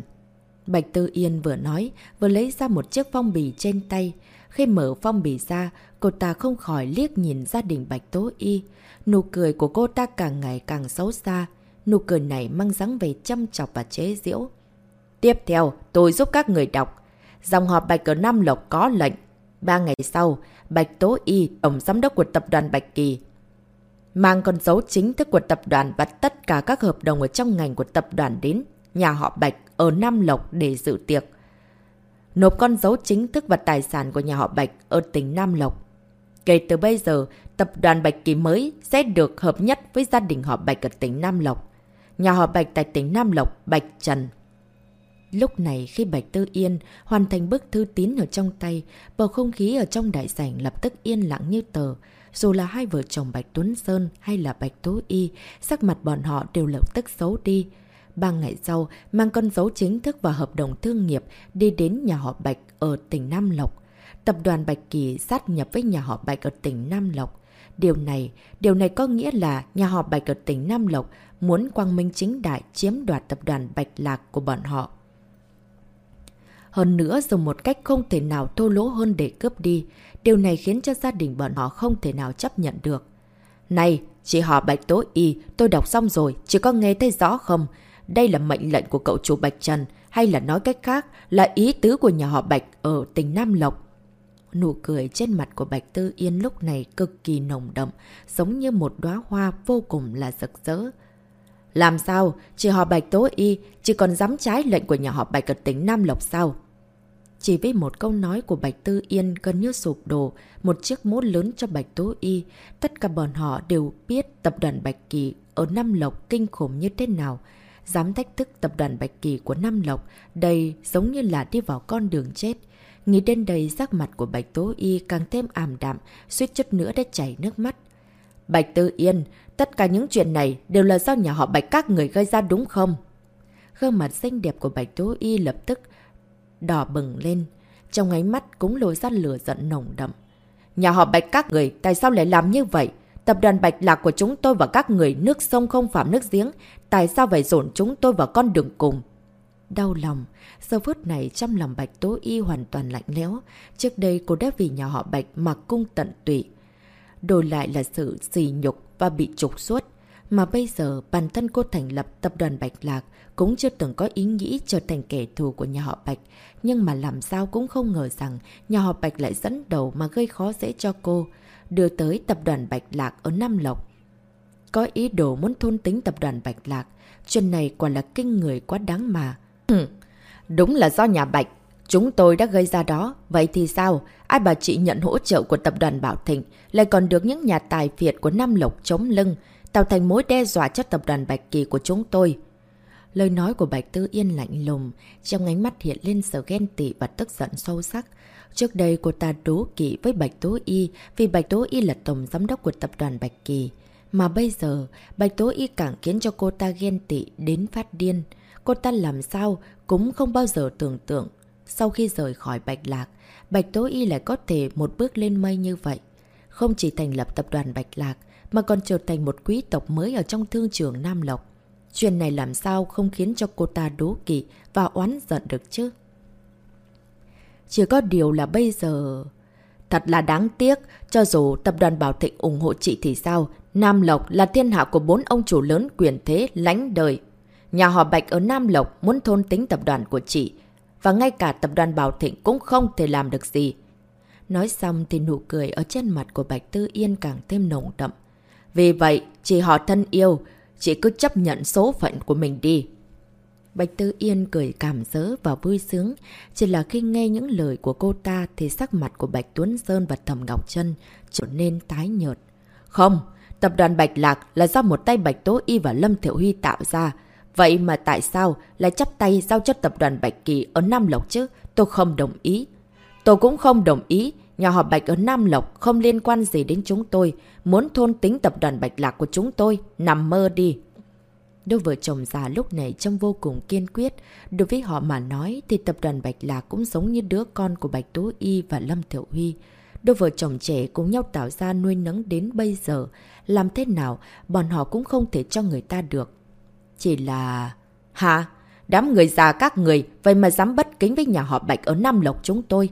Bạch Tư Yên vừa nói, vừa lấy ra một chiếc phong bì trên tay. Khi mở phong bì ra, cô ta không khỏi liếc nhìn gia đình Bạch Tố Y. Nụ cười của cô ta càng ngày càng xấu xa. Nụ cười này mang dáng về chăm chọc và chế giễu. Tiếp theo, tôi giúp các người đọc. Dòng họ Bạch ở Nam Lộc có lệnh. Ba ngày sau, Bạch Tố Y, tổng giám đốc của tập đoàn Bạch Kỳ, mang con dấu chính thức của tập đoàn và tất cả các hợp đồng ở trong ngành của tập đoàn đến nhà họ Bạch ở Nam Lộc để dự tiệc. Nộp con dấu chính thức và tài sản của nhà họ Bạch ở tỉnh Nam Lộc. Kể từ bây giờ, tập đoàn Bạch Kỳ mới sẽ được hợp nhất với gia đình họ Bạch ở tỉnh Nam Lộc. Nhà họ Bạch tại tỉnh Nam Lộc, Bạch Trần. Lúc này khi Bạch Tư Yên hoàn thành bức thư tín ở trong tay, bầu không khí ở trong đại sảnh lập tức yên lặng như tờ. Dù là hai vợ chồng Bạch Tuấn Sơn hay là Bạch Tố Y, sắc mặt bọn họ đều lập tức xấu đi. Ba ngày sau, mang con dấu chính thức và hợp đồng thương nghiệp đi đến nhà họ Bạch ở tỉnh Nam Lộc. Tập đoàn Bạch Kỳ sát nhập với nhà họ Bạch ở tỉnh Nam Lộc. Điều này, điều này có nghĩa là nhà họ Bạch ở tỉnh Nam Lộc muốn quang minh chính đại chiếm đoạt tập đoàn Bạch Lạc của bọn họ. Hơn nữa dùng một cách không thể nào thô lỗ hơn để cướp đi. Điều này khiến cho gia đình bọn họ không thể nào chấp nhận được. Này, chị họ Bạch Tố Y, tôi đọc xong rồi, chị có nghe thấy rõ không? Đây là mệnh lệnh của cậu chủ Bạch Trần, hay là nói cách khác là ý tứ của nhà họ Bạch ở tỉnh Nam Lộc. Nụ cười trên mặt của Bạch Tư Yên lúc này cực kỳ nồng đậm, giống như một đóa hoa vô cùng là rực rỡ. Làm sao? Chị họ Bạch Tố Y chỉ còn dám trái lệnh của nhà họ Bạch ở tỉnh Nam Lộc sao? Chỉ với một câu nói của Bạch Tư Yên gần như sụp đổ, một chiếc mũ lớn cho Bạch Tố Y, tất cả bọn họ đều biết tập đoàn Bạch Kỳ ở Nam Lộc kinh khủng như thế nào. Dám thách thức tập đoàn Bạch Kỳ của Nam Lộc, đây giống như là đi vào con đường chết. Nghĩ đến đây sắc mặt của Bạch Tố Y càng thêm ảm đạm, suýt chút nữa đã chảy nước mắt. Bạch Tư Yên, tất cả những chuyện này đều là do nhà họ Bạch các người gây ra đúng không? Gương mặt xinh đẹp của Bạch Tố Y lập tức đỏ bừng lên. Trong ánh mắt cũng lôi ra lửa giận nồng đậm. Nhà họ Bạch các người tại sao lại làm như vậy? Tập đoàn Bạch Lạc của chúng tôi và các người nước sông không phạm nước giếng. Tại sao phải dồn chúng tôi vào con đường cùng? Đau lòng, giờ phút này trong lòng Bạch Tố Y hoàn toàn lạnh lẽo. Trước đây cô đã vì nhà họ Bạch mà cung tận tụy. Đổi lại là sự xì nhục và bị trục suốt. Mà bây giờ bản thân cô thành lập tập đoàn Bạch Lạc cũng chưa từng có ý nghĩ trở thành kẻ thù của nhà họ Bạch. Nhưng mà làm sao cũng không ngờ rằng nhà họ Bạch lại dẫn đầu mà gây khó dễ cho cô, đưa tới tập đoàn Bạch Lạc ở Nam Lộc. Có ý đồ muốn thôn tính tập đoàn Bạch Lạc, chuyện này quả là kinh người quá đáng mà. Đúng là do nhà Bạch, chúng tôi đã gây ra đó. Vậy thì sao? Ai bà chị nhận hỗ trợ của tập đoàn Bảo Thịnh, lại còn được những nhà tài phiệt của Nam Lộc chống lưng, tạo thành mối đe dọa cho tập đoàn Bạch Kỳ của chúng tôi. Lời nói của Bạch Tư Yên lạnh lùng, trong ánh mắt hiện lên sự ghen tị và tức giận sâu sắc. Trước đây cô ta đố kỵ với Bạch Tố Y vì Bạch Tố Y là tổng giám đốc của tập đoàn Bạch Kỳ. Mà bây giờ, Bạch Tố Y càng khiến cho cô ta ghen tị đến phát điên. Cô ta làm sao cũng không bao giờ tưởng tượng. Sau khi rời khỏi Bạch Lạc, Bạch Tố Y lại có thể một bước lên mây như vậy. Không chỉ thành lập tập đoàn Bạch Lạc, mà còn trở thành một quý tộc mới ở trong thương trường Nam Lộc. Chuyện này làm sao không khiến cho cô ta đố kỵ và oán giận được chứ? Chỉ có điều là bây giờ... Thật là đáng tiếc, cho dù tập đoàn Bảo Thịnh ủng hộ chị thì sao, Nam Lộc là thiên hạ của bốn ông chủ lớn quyền thế lãnh đời. Nhà họ Bạch ở Nam Lộc muốn thôn tính tập đoàn của chị, và ngay cả tập đoàn Bảo Thịnh cũng không thể làm được gì. Nói xong thì nụ cười ở trên mặt của Bạch Tư Yên càng thêm nồng đậm. Vì vậy, chị họ thân yêu, chị cứ chấp nhận số phận của mình đi. Bạch Tư Yên cười cảm dỡ và vui sướng. Chỉ là khi nghe những lời của cô ta thì sắc mặt của Bạch Tuấn Sơn và Thầm Ngọc Trân trở nên tái nhợt. Không, tập đoàn Bạch Lạc là do một tay Bạch Tố Y và Lâm Thiệu Huy tạo ra. Vậy mà tại sao lại chấp tay giao cho tập đoàn Bạch Kỳ ở Nam Lộc chứ? Tôi không đồng ý. Tôi cũng không đồng ý. Nhà họ Bạch ở Nam Lộc không liên quan gì đến chúng tôi. Muốn thôn tính tập đoàn Bạch Lạc của chúng tôi. Nằm mơ đi. Đôi vợ chồng già lúc này trông vô cùng kiên quyết. Đối với họ mà nói thì tập đoàn Bạch Lạc cũng giống như đứa con của Bạch Tố Y và Lâm Thiệu Huy. Đôi vợ chồng trẻ cùng nhau tạo ra nuôi nấng đến bây giờ. Làm thế nào, bọn họ cũng không thể cho người ta được. Chỉ là... Hả? Đám người già các người, vậy mà dám bất kính với nhà họ Bạch ở Nam Lộc chúng tôi.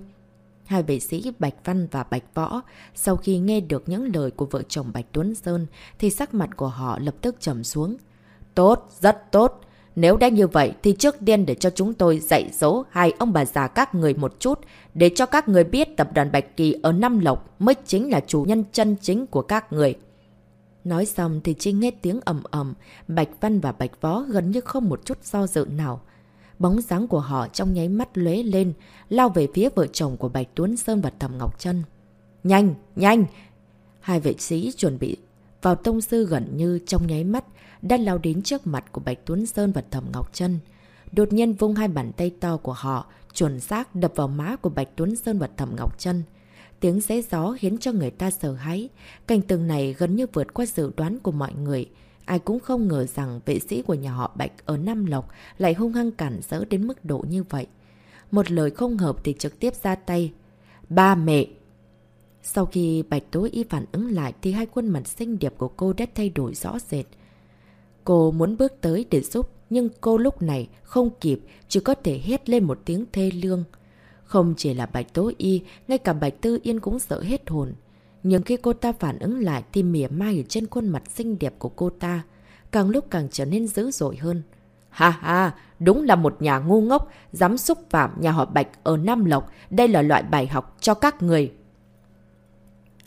Hai vệ sĩ Bạch Văn và Bạch Võ, sau khi nghe được những lời của vợ chồng Bạch Tuấn Sơn, thì sắc mặt của họ lập tức trầm xuống. Tốt, rất tốt. Nếu đã như vậy thì trước tiên để cho chúng tôi dạy dỗ hai ông bà già các người một chút, để cho các người biết tập đoàn Bạch Kỳ ở Nam Lộc mới chính là chủ nhân chân chính của các người. Nói xong thì chỉ nghe tiếng ầm ầm, Bạch Văn và Bạch Võ gần như không một chút do dự nào. Bóng dáng của họ trong nháy mắt lóe lên, lao về phía vợ chồng của Bạch Tuấn Sơn và Thầm Ngọc Trân. Nhanh, nhanh! Hai vệ sĩ chuẩn bị vào tông sư gần như trong nháy mắt, đã lao đến trước mặt của Bạch Tuấn Sơn và Thẩm Ngọc Trân. Đột nhiên vung hai bàn tay to của họ, chuẩn xác đập vào má của Bạch Tuấn Sơn và Thẩm Ngọc Trân. Tiếng xé gió khiến cho người ta sợ hãi. Cảnh tường này gần như vượt qua dự đoán của mọi người. Ai cũng không ngờ rằng vệ sĩ của nhà họ Bạch ở Nam Lộc lại hung hăng cản rỡ đến mức độ như vậy. Một lời không hợp thì trực tiếp ra tay. Ba mẹ! Sau khi Bạch Tố Y phản ứng lại thì hai khuôn mặt xinh đẹp của cô đã thay đổi rõ rệt. Cô muốn bước tới để giúp, nhưng cô lúc này không kịp, chỉ có thể hét lên một tiếng thê lương. Không chỉ là Bạch Tố Y, ngay cả Bạch Tư Yên cũng sợ hết hồn. Nhưng khi cô ta phản ứng lại thì mỉa mai ở trên khuôn mặt xinh đẹp của cô ta, càng lúc càng trở nên dữ dội hơn. Ha ha, đúng là một nhà ngu ngốc, dám xúc phạm nhà họ Bạch ở Nam Lộc, đây là loại bài học cho các người.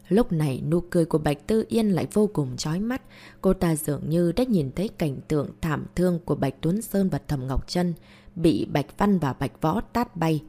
Lúc này nụ cười của Bạch Tư Yên lại vô cùng chói mắt. Cô ta dường như đã nhìn thấy cảnh tượng thảm thương của Bạch Tuấn Sơn và Thầm Ngọc Trân bị Bạch Văn và Bạch Võ tát bay.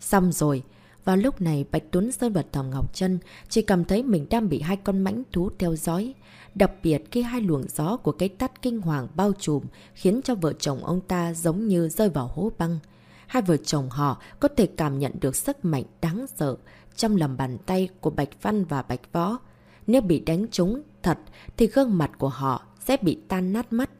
Xong rồi, vào lúc này Bạch Tuấn Sơn và Thầm Ngọc Trân chỉ cảm thấy mình đang bị hai con mãnh thú theo dõi. Đặc biệt khi hai luồng gió của cái tắt kinh hoàng bao trùm khiến cho vợ chồng ông ta giống như rơi vào hố băng. Hai vợ chồng họ có thể cảm nhận được sức mạnh đáng sợ trong lòng bàn tay của Bạch Văn và Bạch Võ. Nếu bị đánh trúng thật thì gương mặt của họ sẽ bị tan nát mất.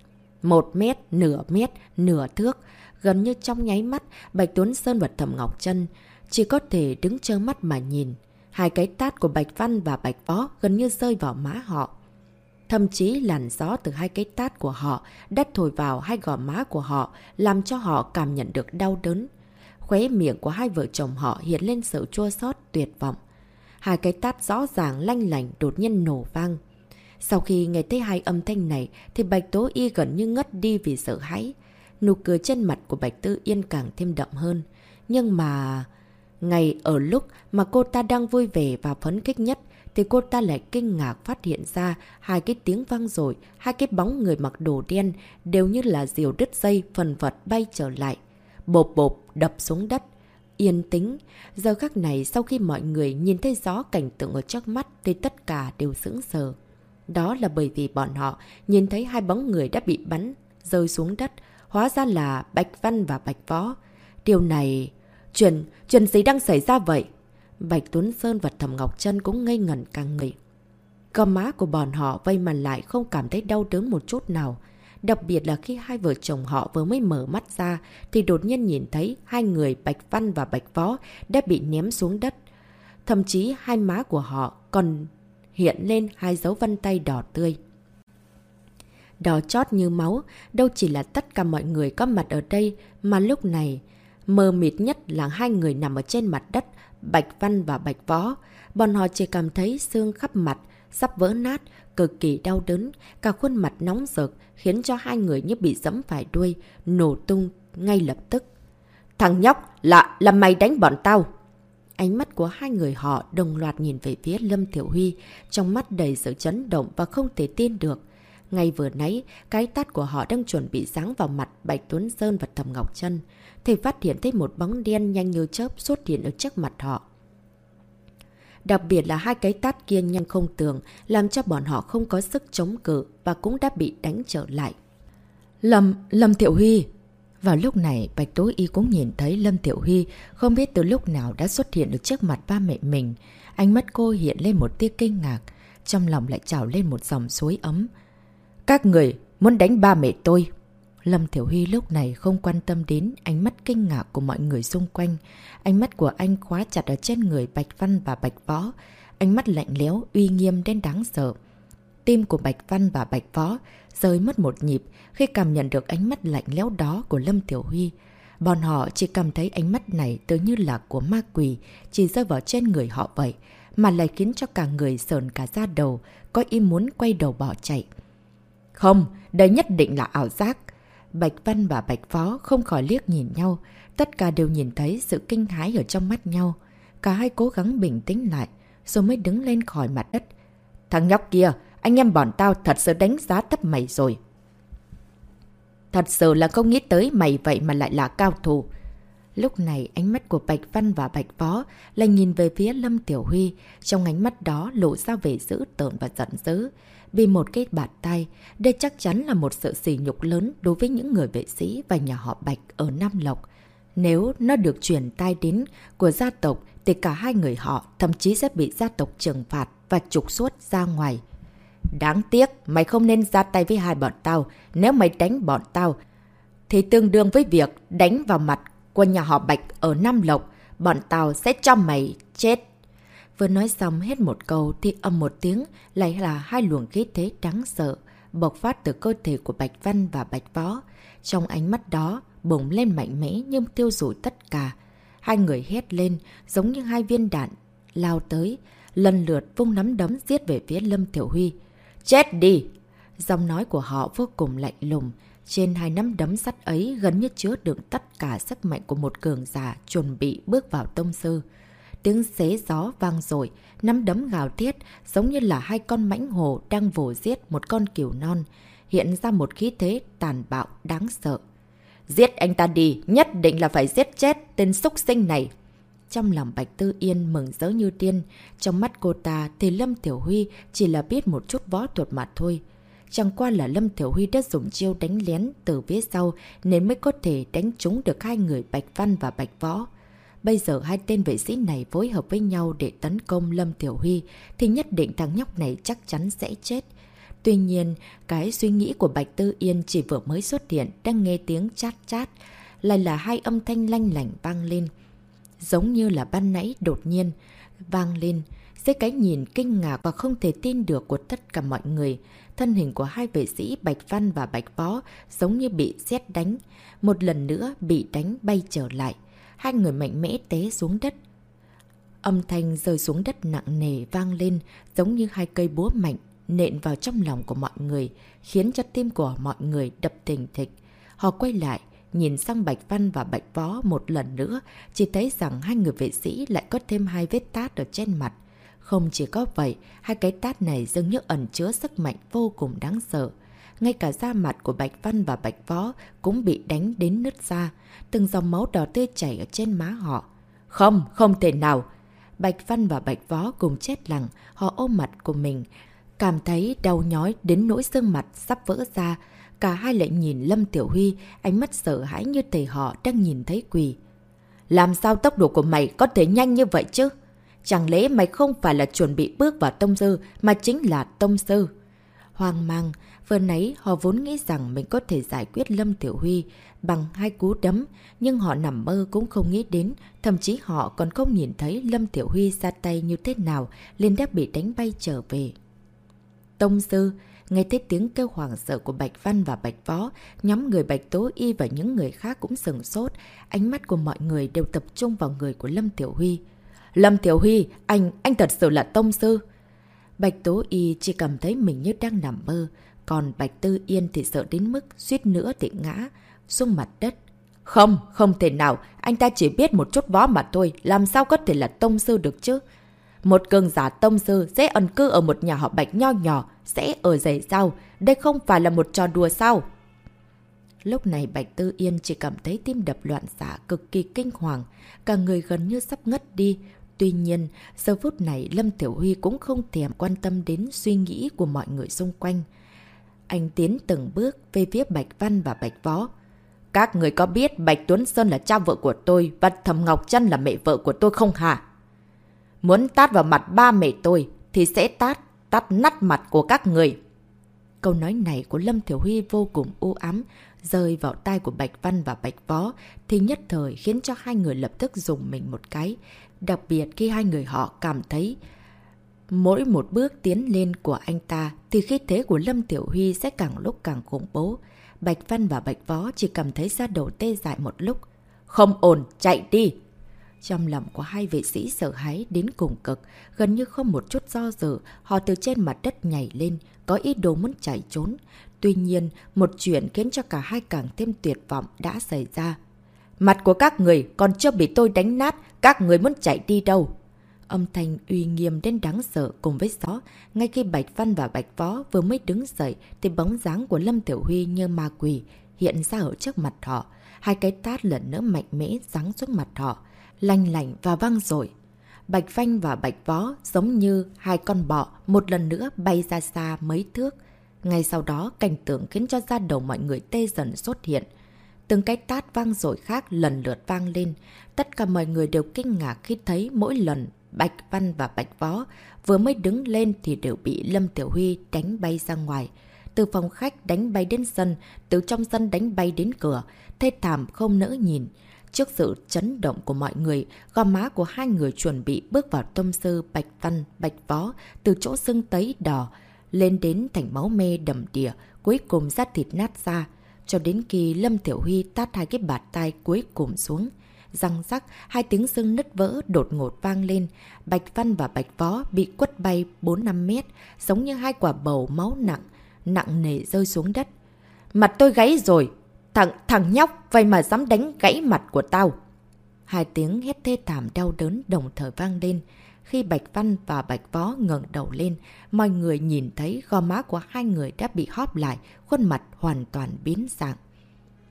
Một mét, nửa mét, nửa thước, gần như trong nháy mắt, Bạch Tuấn Sơn và Thẩm Ngọc Trân chỉ có thể đứng trơ mắt mà nhìn. Hai cái tát của Bạch Văn và Bạch Võ gần như rơi vào má họ. Thậm chí làn gió từ hai cái tát của họ đã thổi vào hai gò má của họ, làm cho họ cảm nhận được đau đớn. Khóe miệng của hai vợ chồng họ hiện lên sự chua xót tuyệt vọng. Hai cái tát rõ ràng lanh lành đột nhiên nổ vang. Sau khi nghe thấy hai âm thanh này thì Bạch Tố Y gần như ngất đi vì sợ hãi. Nụ cười trên mặt của Bạch Tư Yên càng thêm đậm hơn. Nhưng mà... ngày ở lúc mà cô ta đang vui vẻ và phấn khích nhất thì cô ta lại kinh ngạc phát hiện ra hai cái tiếng vang rồi, hai cái bóng người mặc đồ đen đều như là diều đứt dây phần vật bay trở lại bộp bộp đập xuống đất. Yên tĩnh, giờ khắc này sau khi mọi người nhìn thấy rõ cảnh tượng ở trước mắt thì tất cả đều sững sờ. Đó là bởi vì bọn họ nhìn thấy hai bóng người đã bị bắn, rơi xuống đất, hóa ra là Bạch Văn và Bạch Võ. Điều này... Chuyện, chuyện gì đang xảy ra vậy? Bạch Tuấn Sơn và Thẩm Ngọc Trân cũng ngây ngẩn cả người. Cơ má của bọn họ vây mặt lại không cảm thấy đau đớn một chút nào. Đặc biệt là khi hai vợ chồng họ vừa mới mở mắt ra thì đột nhiên nhìn thấy hai người Bạch Văn và Bạch Võ đã bị ném xuống đất. Thậm chí hai má của họ còn hiện lên hai dấu vân tay đỏ tươi. Đỏ chót như máu, đâu chỉ là tất cả mọi người có mặt ở đây mà lúc này mờ mịt nhất là hai người nằm ở trên mặt đất, Bạch Văn và Bạch Võ. Bọn họ chỉ cảm thấy xương khắp mặt, sắp vỡ nát, cực kỳ đau đớn, cả khuôn mặt nóng rực, khiến cho hai người như bị dẫm phải đuôi, nổ tung ngay lập tức. Thằng nhóc, lạ, là mày đánh bọn tao! Ánh mắt của hai người họ đồng loạt nhìn về phía Lâm Thiểu Huy, trong mắt đầy sự chấn động và không thể tin được. Ngay vừa nãy, cái tát của họ đang chuẩn bị sáng vào mặt Bạch Tuấn Sơn và Thầm Ngọc Trân. Thì phát hiện thấy một bóng đen nhanh như chớp xuất hiện ở trước mặt họ. Đặc biệt là hai cái tát kia nhanh không tường, làm cho bọn họ không có sức chống cự và cũng đã bị đánh trở lại. Lâm, Lâm Thiệu Huy! Vào lúc này, Bạch Tố Y cũng nhìn thấy Lâm Thiệu Huy không biết từ lúc nào đã xuất hiện được trước mặt ba mẹ mình. Ánh mắt cô hiện lên một tia kinh ngạc, trong lòng lại trào lên một dòng suối ấm. Các người muốn đánh ba mẹ tôi! Lâm Thiểu Huy lúc này không quan tâm đến ánh mắt kinh ngạc của mọi người xung quanh. Ánh mắt của anh khóa chặt ở trên người Bạch Văn và Bạch Võ. Ánh mắt lạnh léo, uy nghiêm đến đáng sợ. Tim của Bạch Văn và Bạch Võ rơi mất một nhịp khi cảm nhận được ánh mắt lạnh lẽo đó của Lâm Tiểu Huy. Bọn họ chỉ cảm thấy ánh mắt này tự như là của ma quỷ, chỉ rơi vào trên người họ vậy, mà lại khiến cho cả người sờn cả da đầu, có ý muốn quay đầu bỏ chạy. Không, đây nhất định là ảo giác. Bạch Văn và Bạch Phó không khỏi liếc nhìn nhau. Tất cả đều nhìn thấy sự kinh hãi ở trong mắt nhau. Cả hai cố gắng bình tĩnh lại, rồi mới đứng lên khỏi mặt đất. Thằng nhóc kia, anh em bọn tao thật sự đánh giá thấp mày rồi. Thật sự là không nghĩ tới mày vậy mà lại là cao thủ. Lúc này ánh mắt của Bạch Văn và Bạch Phó lại nhìn về phía Lâm Tiểu Huy. Trong ánh mắt đó lộ ra vẻ dữ tợn và giận dữ. Vì một cái bạt tay, đây chắc chắn là một sự sỉ nhục lớn đối với những người vệ sĩ và nhà họ Bạch ở Nam Lộc. Nếu nó được chuyển tay đến của gia tộc thì cả hai người họ thậm chí sẽ bị gia tộc trừng phạt và trục xuất ra ngoài. Đáng tiếc, mày không nên ra tay với hai bọn tao. Nếu mày đánh bọn tao, thì tương đương với việc đánh vào mặt của nhà họ Bạch ở Nam Lộc. Bọn tao sẽ cho mày chết. Vừa nói xong hết một câu thì âm một tiếng lại là hai luồng khí thế đáng sợ bộc phát từ cơ thể của Bạch Văn và Bạch Võ. Trong ánh mắt đó, bùng lên mạnh mẽ nhưng tiêu rủi tất cả. Hai người hét lên giống như hai viên đạn lao tới, lần lượt vung nắm đấm giết về phía Lâm Tiểu Huy. Chết đi! Giọng nói của họ vô cùng lạnh lùng. Trên hai nắm đấm sắt ấy gần như chứa đựng tất cả sức mạnh của một cường giả chuẩn bị bước vào tông sư. Tiếng xế gió vang dội nắm đấm gào thiết giống như là hai con mãnh hồ đang vồ giết một con kiều non, hiện ra một khí thế tàn bạo đáng sợ. Giết anh ta đi, nhất định là phải giết chết tên xúc sinh này. Trong lòng Bạch Tư Yên mừng rỡ như tiên, trong mắt cô ta thì Lâm Tiểu Huy chỉ là biết một chút võ thuật mà thôi. Chẳng qua là Lâm Tiểu Huy đã dùng chiêu đánh lén từ phía sau nên mới có thể đánh trúng được hai người Bạch Văn và Bạch Võ. Bây giờ hai tên vệ sĩ này phối hợp với nhau để tấn công Lâm Tiểu Huy thì nhất định thằng nhóc này chắc chắn sẽ chết. Tuy nhiên, cái suy nghĩ của Bạch Tư Yên chỉ vừa mới xuất hiện đang nghe tiếng chát chát, lại là hai âm thanh lanh lảnh vang lên. Giống như là ban nãy đột nhiên vang lên, dưới cái nhìn kinh ngạc và không thể tin được của tất cả mọi người. Thân hình của hai vệ sĩ Bạch Văn và Bạch Võ giống như bị xét đánh, một lần nữa bị đánh bay trở lại. Hai người mạnh mẽ té xuống đất. Âm thanh rơi xuống đất nặng nề vang lên giống như hai cây búa mạnh nện vào trong lòng của mọi người, khiến cho tim của mọi người đập thình thịch. Họ quay lại, nhìn sang Bạch Văn và Bạch Võ một lần nữa, chỉ thấy rằng hai người vệ sĩ lại có thêm hai vết tát ở trên mặt. Không chỉ có vậy, hai cái tát này dường như ẩn chứa sức mạnh vô cùng đáng sợ. Ngay cả da mặt của Bạch Văn và Bạch Võ cũng bị đánh đến nứt ra, từng dòng máu đỏ tươi chảy ở trên má họ. Không, không thể nào! Bạch Văn và Bạch Võ cùng chết lặng, họ ôm mặt của mình, cảm thấy đau nhói đến nỗi xương mặt sắp vỡ ra. Cả hai lại nhìn Lâm Tiểu Huy, ánh mắt sợ hãi như thể họ đang nhìn thấy quỷ. Làm sao tốc độ của mày có thể nhanh như vậy chứ? Chẳng lẽ mày không phải là chuẩn bị bước vào tông sư, mà chính là tông sư? Hoang mang, vừa nãy họ vốn nghĩ rằng mình có thể giải quyết Lâm Tiểu Huy bằng hai cú đấm, nhưng họ nằm mơ cũng không nghĩ đến, thậm chí họ còn không nhìn thấy Lâm Tiểu Huy ra tay như thế nào, liền đã bị đánh bay trở về. Tông sư, nghe thấy tiếng kêu hoảng sợ của Bạch Văn và Bạch Võ, nhóm người Bạch Tố Y và những người khác cũng sừng sốt, ánh mắt của mọi người đều tập trung vào người của Lâm Tiểu Huy. Lâm Tiểu Huy, anh, anh thật sự là tông sư. Bạch Tố Y chỉ cảm thấy mình như đang nằm mơ, còn Bạch Tư Yên thì sợ đến mức suýt nữa thì ngã xuống mặt đất. Không, không thể nào, anh ta chỉ biết một chút võ mà thôi, làm sao có thể là tông sư được chứ? Một cường giả tông sư sẽ ẩn cư ở một nhà họ Bạch nho nhỏ, sẽ ở dày sao? Đây không phải là một trò đùa sao? Lúc này Bạch Tư Yên chỉ cảm thấy tim đập loạn xạ cực kỳ kinh hoàng, cả người gần như sắp ngất đi. Tuy nhiên, giờ phút này Lâm Tiểu Huy cũng không thèm quan tâm đến suy nghĩ của mọi người xung quanh. Anh tiến từng bước về phía Bạch Văn và Bạch Võ. Các người có biết Bạch Tuấn Sơn là cha vợ của tôi và Thầm Ngọc Trân là mẹ vợ của tôi không hả? Muốn tát vào mặt ba mẹ tôi thì sẽ tát, tát nắt mặt của các người. Câu nói này của Lâm Thiểu Huy vô cùng u ám, rơi vào tai của Bạch Văn và Bạch Võ thì nhất thời khiến cho hai người lập tức dùng mình một cái. Đặc biệt khi hai người họ cảm thấy mỗi một bước tiến lên của anh ta thì khí thế của Lâm Tiểu Huy sẽ càng lúc càng khủng bố. Bạch Văn và Bạch Võ chỉ cảm thấy ra đầu tê dại một lúc. Không ổn, chạy đi! Trong lòng của hai vệ sĩ sợ hãi đến cùng cực, gần như không một chút do dự, họ từ trên mặt đất nhảy lên, có ý đồ muốn chạy trốn. Tuy nhiên, một chuyện khiến cho cả hai càng thêm tuyệt vọng đã xảy ra. Mặt của các người còn chưa bị tôi đánh nát, các người muốn chạy đi đâu? Âm thanh uy nghiêm đến đáng sợ cùng với gió. Ngay khi Bạch Văn và Bạch Võ vừa mới đứng dậy thì bóng dáng của Lâm Tiểu Huy như ma quỷ hiện ra ở trước mặt họ. Hai cái tát lần nữa mạnh mẽ ráng xuống mặt họ, lanh lạnh và vang dội Bạch văn và Bạch Võ giống như hai con bọ một lần nữa bay ra xa mấy thước. Ngay sau đó, cảnh tượng khiến cho da đầu mọi người tê dần xuất hiện. Từng cái tát vang dội khác lần lượt vang lên. Tất cả mọi người đều kinh ngạc khi thấy mỗi lần Bạch Văn và Bạch Võ vừa mới đứng lên thì đều bị Lâm Tiểu Huy đánh bay ra ngoài. Từ phòng khách đánh bay đến sân, từ trong sân đánh bay đến cửa, thê thảm không nỡ nhìn. Trước sự chấn động của mọi người, gò má của hai người chuẩn bị bước vào tâm sư Bạch Văn, Bạch Võ từ chỗ sưng tấy đỏ, lên đến thành máu mê đầm đìa, cuối cùng ra thịt nát ra, cho đến khi Lâm Tiểu Huy tát hai cái bạt tay cuối cùng xuống. Răng rắc, hai tiếng xương nứt vỡ đột ngột vang lên. Bạch Văn và Bạch Võ bị quất bay 4-5 mét, giống như hai quả bầu máu nặng, nặng nề rơi xuống đất. Mặt tôi gãy rồi, Thằng, thằng nhóc, vậy mà dám đánh gãy mặt của tao. Hai tiếng hét thê thảm đau đớn đồng thời vang lên. Khi Bạch Văn và Bạch Võ ngẩng đầu lên, mọi người nhìn thấy gò má của hai người đã bị hóp lại, khuôn mặt hoàn toàn biến dạng.